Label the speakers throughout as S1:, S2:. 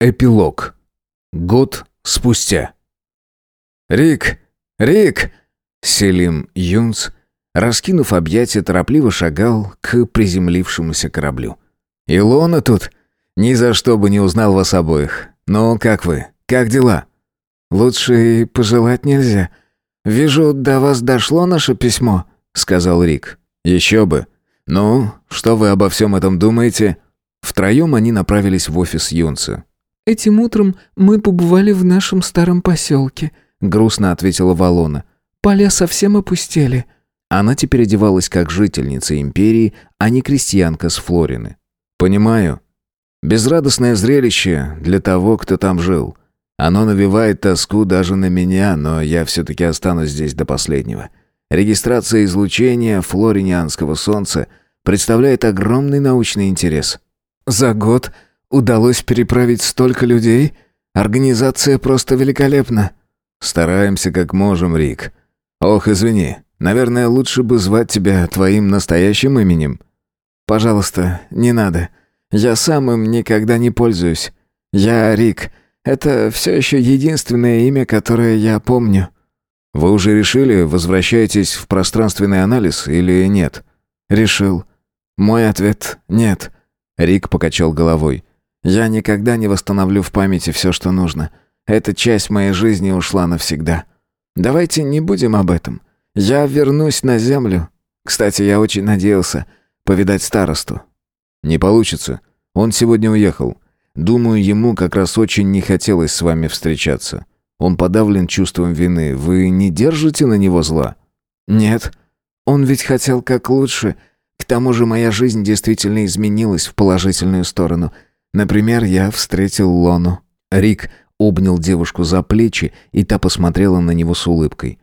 S1: Эпилог. Год спустя. «Рик! Рик!» Селим Юнц, раскинув объятия, торопливо шагал к приземлившемуся кораблю. «Илона тут? Ни за что бы не узнал вас обоих. Но как вы? Как дела?»
S2: «Лучше и пожелать нельзя. Вижу, до вас дошло наше письмо», — сказал Рик.
S1: «Еще бы. Ну, что вы обо всем этом думаете?» Втроем они направились в офис Юнца.
S3: «Этим утром мы побывали в нашем старом поселке», — грустно ответила Валона. «Поля совсем опустели».
S1: Она теперь одевалась как жительница империи, а не крестьянка с Флорины. «Понимаю. Безрадостное зрелище для того, кто там жил. Оно навевает тоску даже на меня, но я все-таки останусь здесь до последнего. Регистрация излучения флоринианского солнца представляет огромный научный интерес».
S2: «За год Удалось переправить столько людей? Организация просто великолепна.
S1: Стараемся как можем, Рик. Ох, извини. Наверное, лучше бы звать тебя твоим настоящим именем.
S2: Пожалуйста, не надо. Я сам им никогда не пользуюсь. Я Рик. Это все еще единственное имя, которое я помню.
S1: Вы уже решили, возвращаетесь в пространственный анализ или нет?
S2: Решил. Мой ответ нет.
S1: Рик покачал головой.
S2: Я никогда не восстановлю в памяти все, что нужно. Эта часть моей жизни ушла навсегда. Давайте не будем об этом. Я вернусь на землю. Кстати, я очень надеялся повидать старосту.
S1: Не получится. Он сегодня уехал. Думаю, ему как раз очень не хотелось с вами встречаться. Он подавлен чувством вины. Вы не держите на него зла?
S2: Нет. Он ведь хотел как лучше. К тому же моя жизнь действительно изменилась в положительную сторону — Например, я встретил Лону.
S1: Рик обнял девушку за плечи, и та посмотрела на него с улыбкой.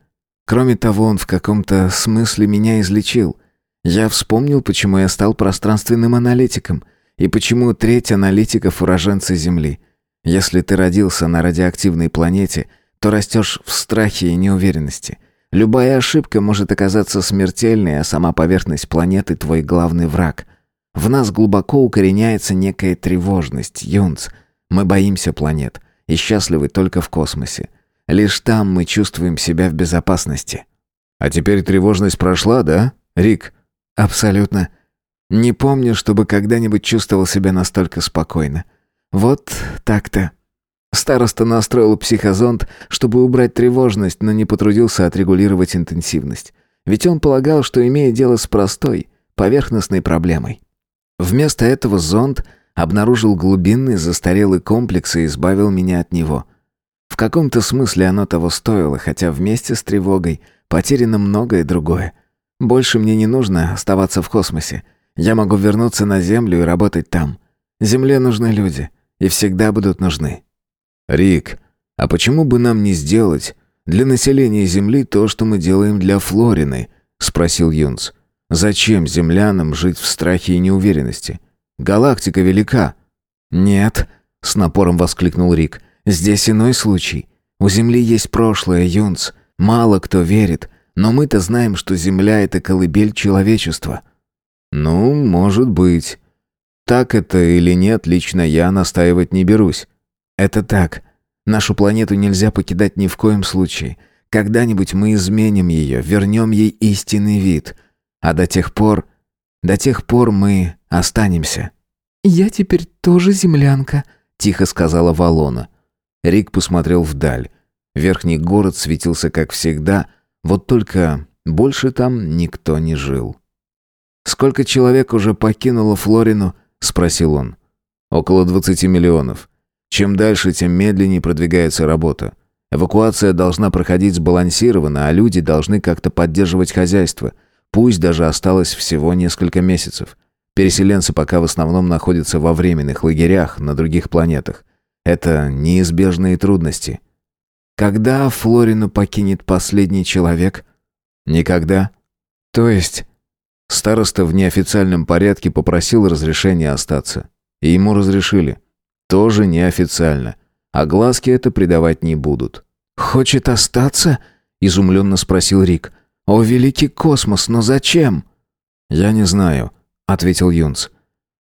S2: Кроме того, он в каком-то смысле меня излечил. Я вспомнил, почему я стал пространственным аналитиком, и почему треть аналитиков уроженцы Земли. Если ты родился на радиоактивной планете, то растешь в страхе и неуверенности. Любая ошибка может оказаться смертельной, а сама поверхность планеты — твой главный враг — в нас глубоко укореняется некая тревожность, Юнц. Мы боимся планет и счастливы только в космосе. Лишь там мы чувствуем себя в безопасности.
S1: А теперь тревожность прошла, да, Рик?
S2: Абсолютно. Не помню, чтобы когда-нибудь чувствовал себя настолько спокойно. Вот так-то. Староста настроил психозонд, чтобы убрать тревожность, но не потрудился отрегулировать интенсивность. Ведь он полагал, что имеет дело с простой, поверхностной проблемой. Вместо этого зонд обнаружил глубинный застарелый комплекс и избавил меня от него. В каком-то смысле оно того стоило, хотя вместе с тревогой потеряно многое другое. Больше мне не нужно оставаться в космосе. Я могу вернуться на Землю и работать там. Земле нужны люди, и всегда будут нужны.
S1: Рик, а почему бы нам не сделать для населения Земли то, что мы делаем для Флорины? спросил Юнс. Зачем землянам жить в страхе и неуверенности? Галактика велика.
S2: Нет, с напором воскликнул Рик. Здесь иной случай. У Земли есть прошлое, Юнц. Мало кто верит, но мы-то знаем, что Земля это колыбель человечества.
S1: Ну, может быть. Так это или нет, лично я настаивать не берусь.
S2: Это так. Нашу планету нельзя покидать ни в коем случае. Когда-нибудь мы изменим ее, вернем ей истинный вид. А до тех пор... До тех пор мы останемся».
S3: «Я теперь тоже землянка», — тихо сказала Валона.
S1: Рик посмотрел вдаль. Верхний город светился как всегда, вот только больше там никто не жил.
S2: «Сколько человек уже покинуло Флорину?» — спросил он.
S1: «Около двадцати миллионов. Чем дальше, тем медленнее продвигается работа. Эвакуация должна проходить сбалансированно, а люди должны как-то поддерживать хозяйство. Пусть даже осталось всего несколько месяцев. Переселенцы пока в основном находятся во временных лагерях на других планетах. Это неизбежные трудности.
S2: Когда Флорину покинет последний человек?
S1: Никогда.
S2: То есть...
S1: Староста в неофициальном порядке попросил разрешения остаться. И ему разрешили. Тоже неофициально. А глазки это придавать не будут.
S2: «Хочет остаться?» – изумленно спросил Рик. «О, великий космос, но зачем?»
S1: «Я не знаю», — ответил Юнц.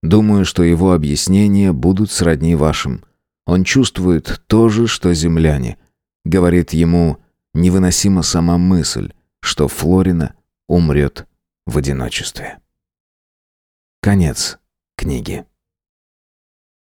S1: «Думаю, что его объяснения будут сродни вашим. Он чувствует то же, что земляне. Говорит ему невыносима сама мысль, что Флорина умрет в одиночестве. Конец книги.